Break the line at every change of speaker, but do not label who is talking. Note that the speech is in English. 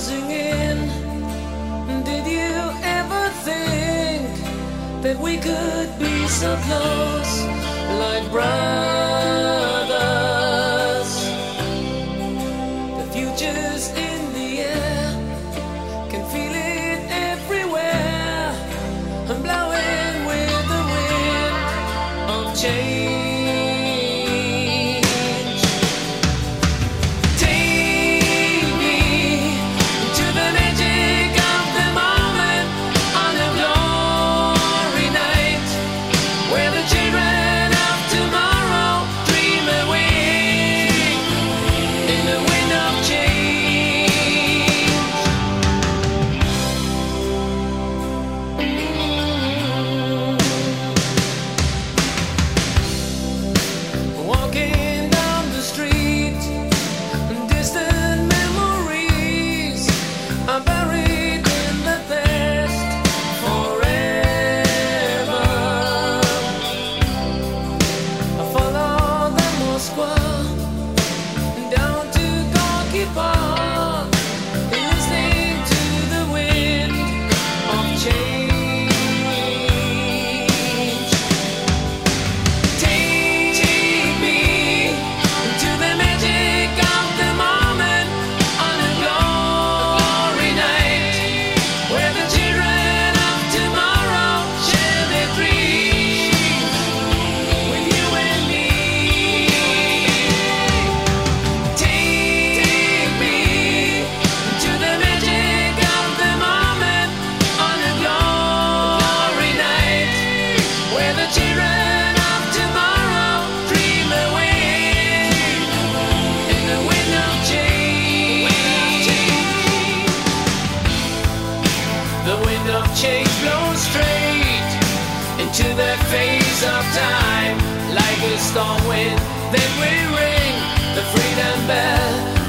closing in. Did you ever think that we could be so close, like brown? music blown straight into the face of time like a storm wind. Then we ring the freedom bell.